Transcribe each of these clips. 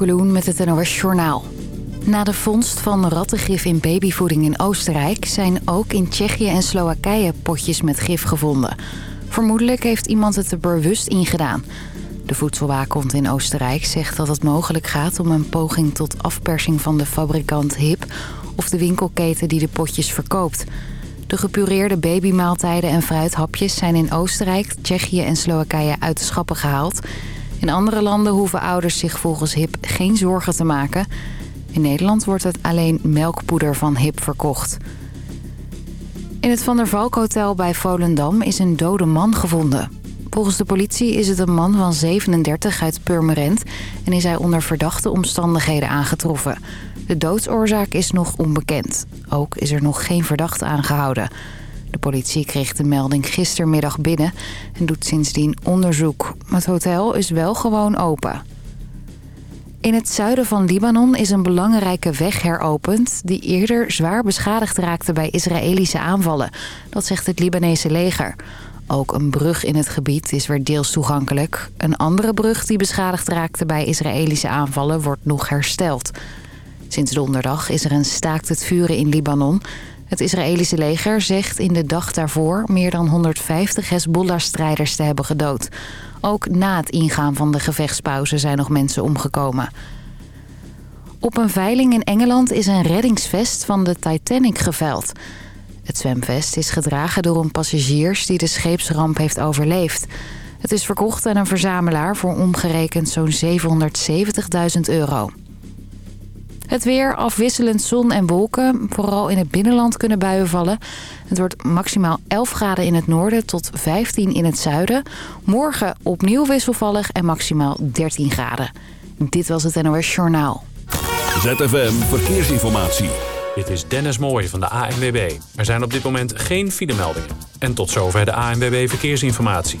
Met het NOS Journaal. Na de vondst van rattengif in babyvoeding in Oostenrijk... zijn ook in Tsjechië en Slowakije potjes met gif gevonden. Vermoedelijk heeft iemand het er bewust ingedaan. De voedselwaakhond in Oostenrijk zegt dat het mogelijk gaat... om een poging tot afpersing van de fabrikant HIP... of de winkelketen die de potjes verkoopt. De gepureerde babymaaltijden en fruithapjes zijn in Oostenrijk, Tsjechië en Slowakije uit de schappen gehaald... In andere landen hoeven ouders zich volgens HIP geen zorgen te maken. In Nederland wordt het alleen melkpoeder van HIP verkocht. In het Van der Valk Hotel bij Volendam is een dode man gevonden. Volgens de politie is het een man van 37 uit Purmerend... en is hij onder verdachte omstandigheden aangetroffen. De doodsoorzaak is nog onbekend. Ook is er nog geen verdachte aangehouden... De politie kreeg de melding gistermiddag binnen en doet sindsdien onderzoek. Het hotel is wel gewoon open. In het zuiden van Libanon is een belangrijke weg heropend... die eerder zwaar beschadigd raakte bij Israëlische aanvallen. Dat zegt het Libanese leger. Ook een brug in het gebied is weer deels toegankelijk. Een andere brug die beschadigd raakte bij Israëlische aanvallen wordt nog hersteld. Sinds donderdag is er een staakt het vuren in Libanon... Het Israëlische leger zegt in de dag daarvoor meer dan 150 Hezbollah-strijders te hebben gedood. Ook na het ingaan van de gevechtspauze zijn nog mensen omgekomen. Op een veiling in Engeland is een reddingsvest van de Titanic geveild. Het zwemvest is gedragen door een passagiers die de scheepsramp heeft overleefd. Het is verkocht aan een verzamelaar voor omgerekend zo'n 770.000 euro. Het weer, afwisselend zon en wolken. Vooral in het binnenland kunnen buien vallen. Het wordt maximaal 11 graden in het noorden tot 15 in het zuiden. Morgen opnieuw wisselvallig en maximaal 13 graden. Dit was het NOS Journaal. ZFM Verkeersinformatie. Dit is Dennis Mooij van de ANWB. Er zijn op dit moment geen filemeldingen. En tot zover de ANWB Verkeersinformatie.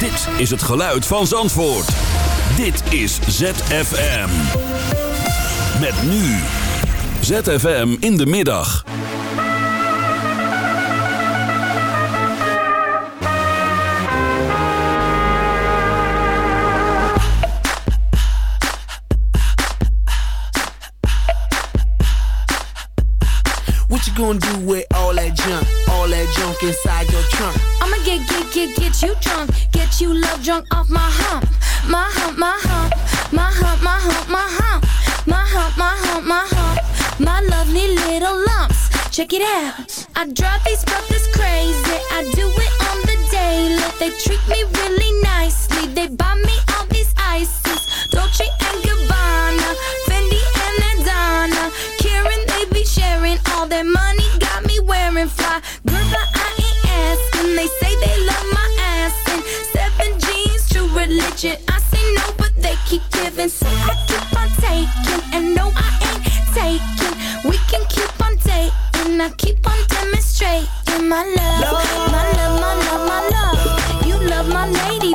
Dit is het geluid van Zandvoort. Dit is ZFM. Met nu. ZFM in de middag. What you gonna do with all that junk? All that junk inside your trunk? Get, get, get, get you drunk. Get you love drunk off my hump. My hump, my hump. My hump, my hump, my hump. My hump, my hump, my hump. My lovely little lumps. Check it out. I drive these brothers crazy. I do it on the daily. They treat me really nicely. They buy me all these ices. Dolce and religion. I say no, but they keep giving. So I keep on taking. And no, I ain't taking. We can keep on dating. I keep on demonstrating my love. My love, my love, my love. You love my lady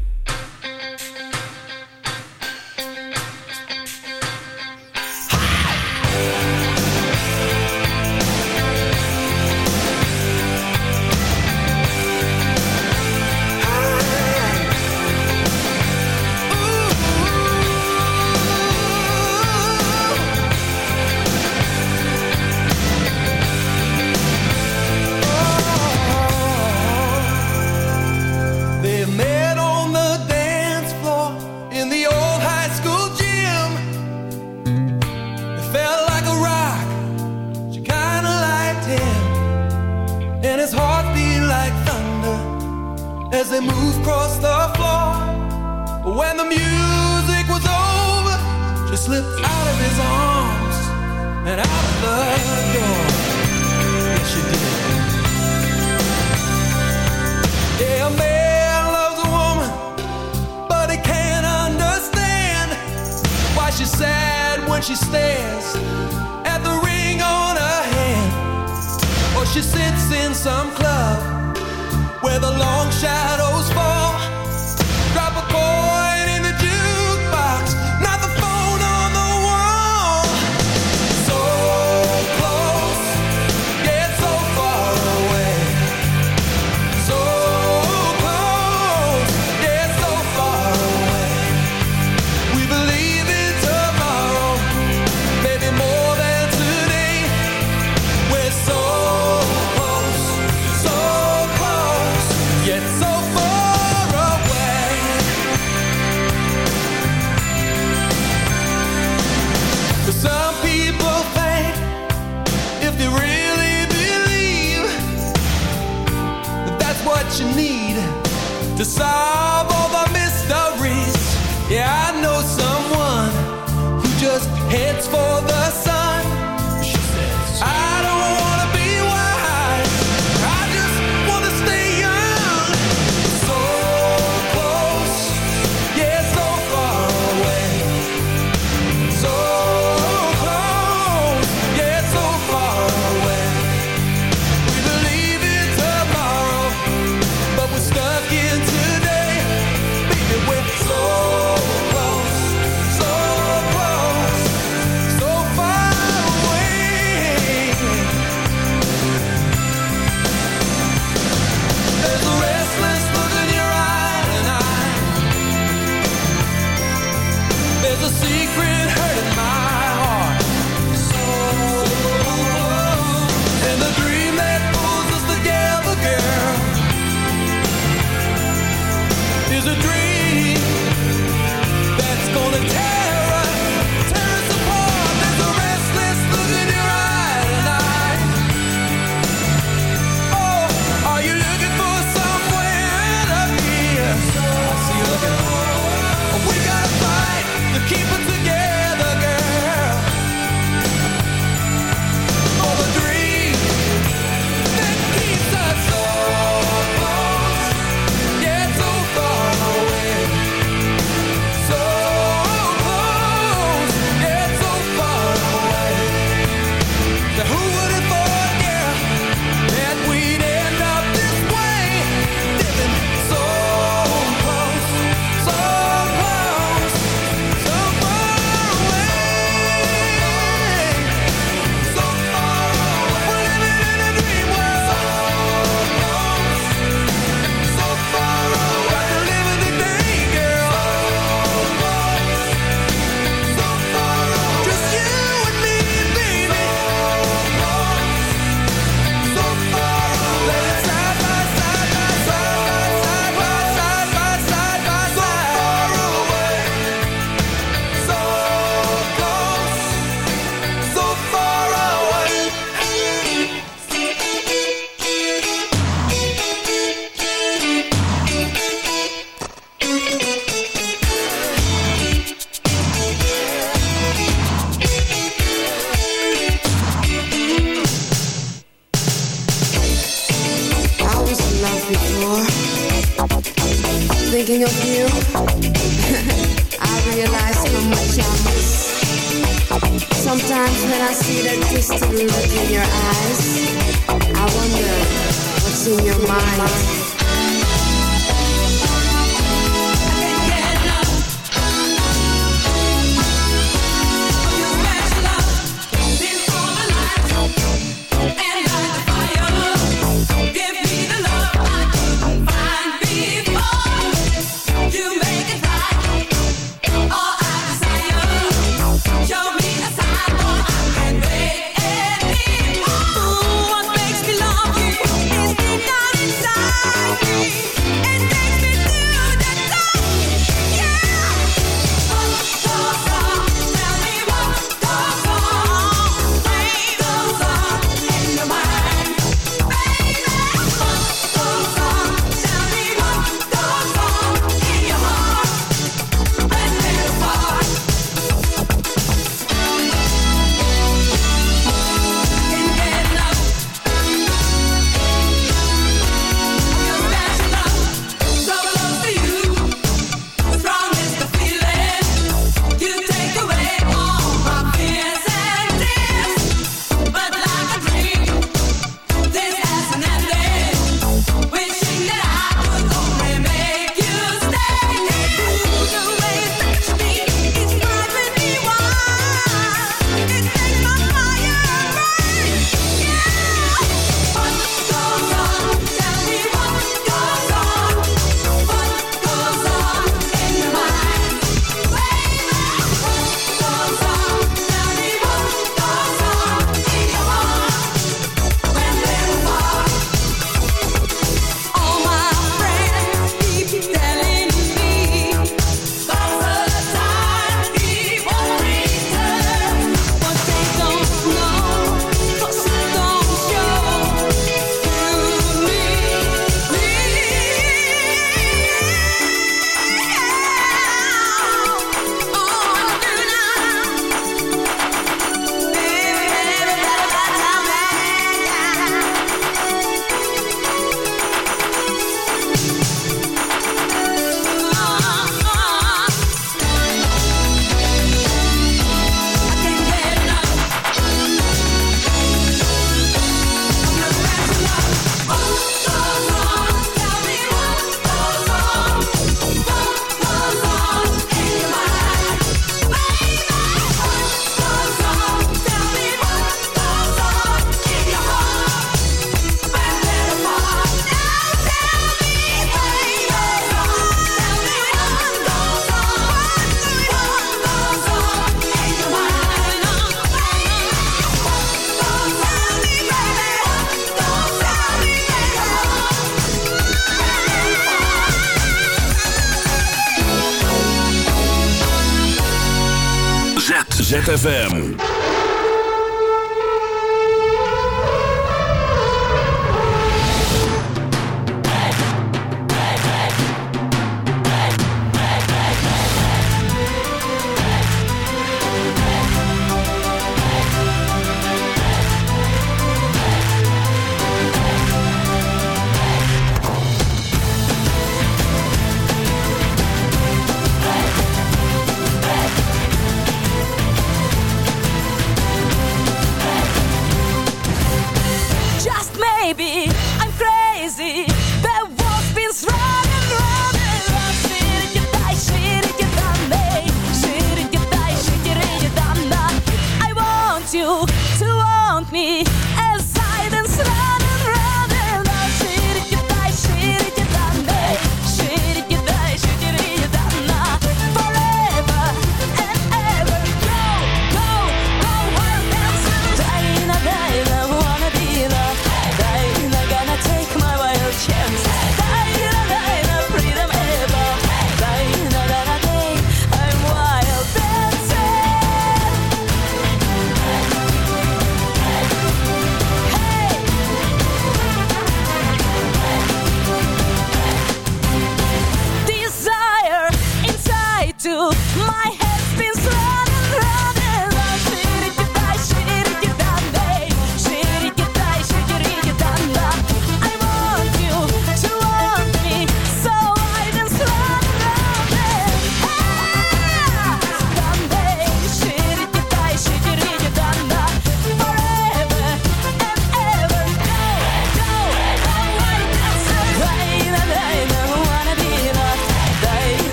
ZFM.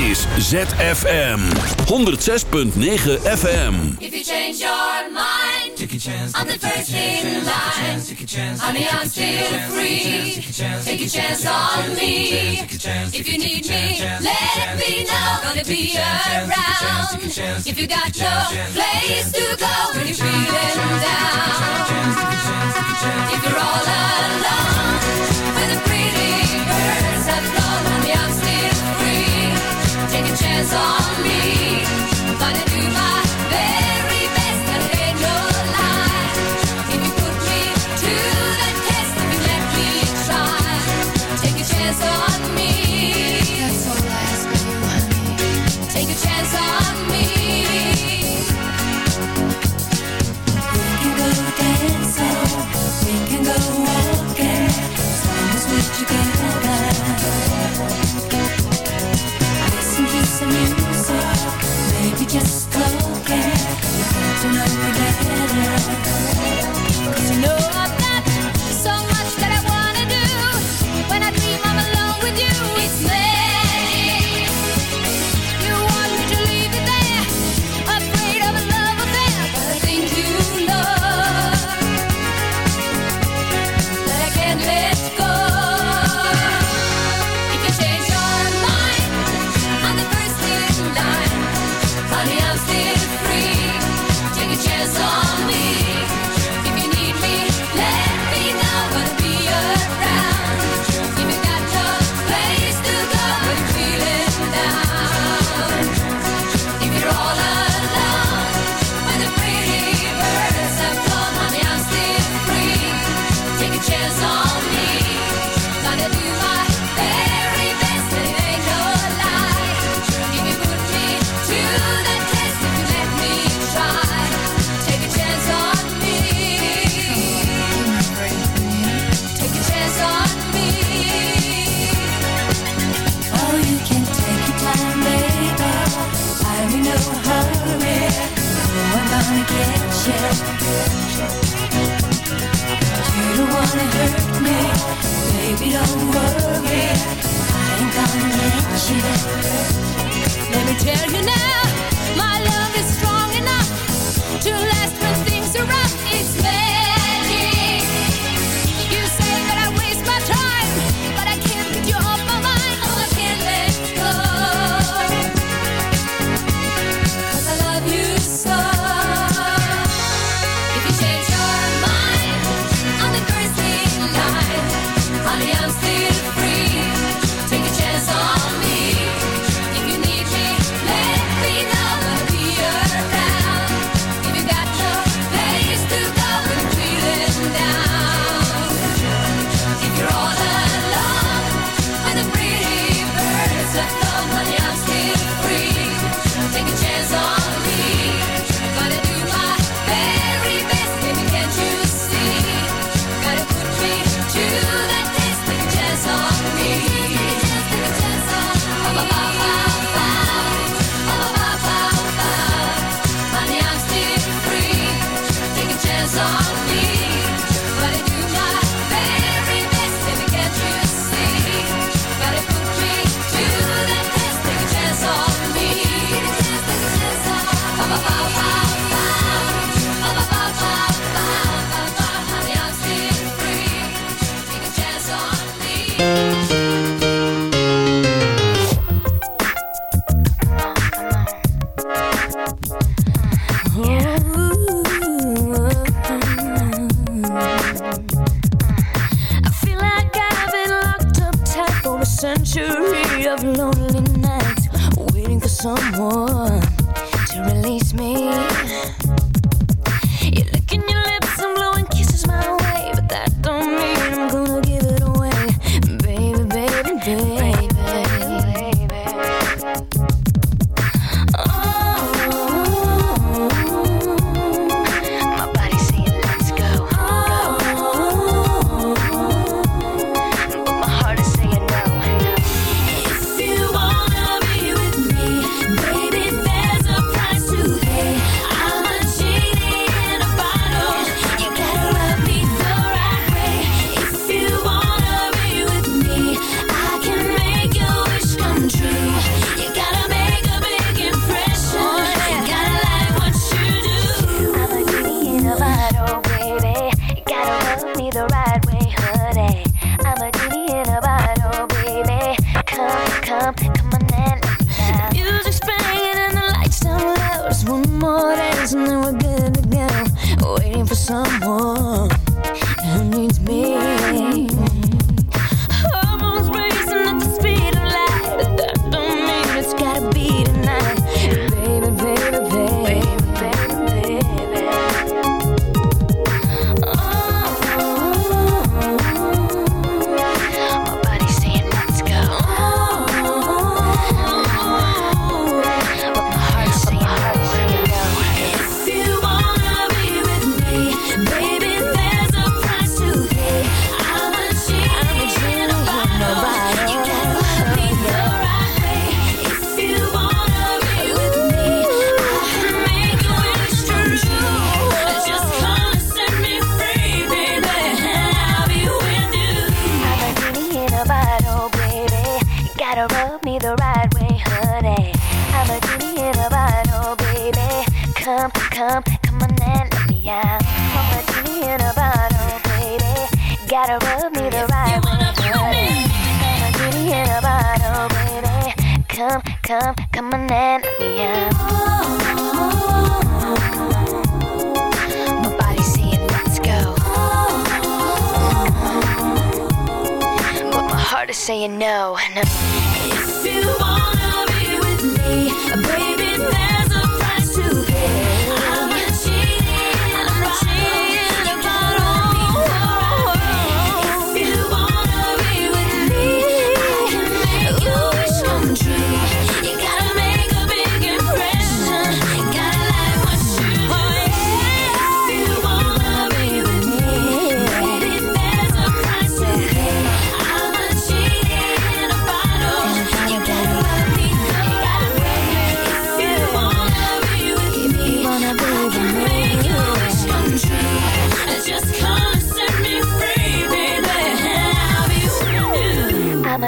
is ZFM 106.9 FM. If you change your mind, take a chance. I'm the first in line. Honey, I'm still free. Take a chance on me. If you need me, let me know. Gonna be around. If you got no place to go when you're feeling down. If you're all alone. Chance on me, but I do my best.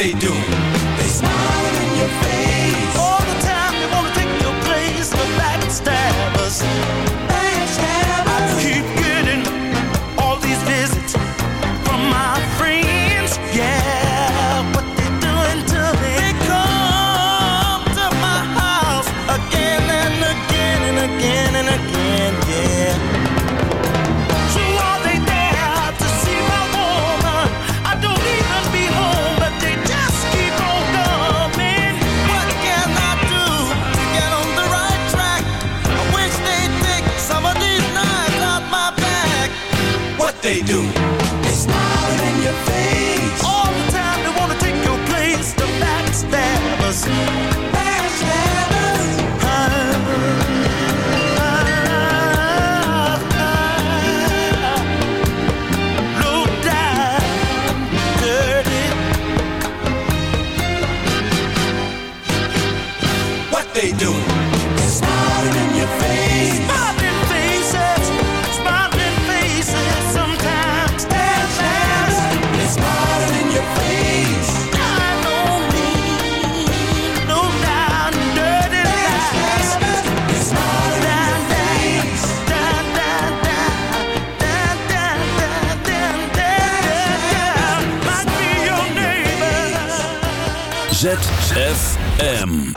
They do? ZFM.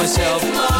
Myself,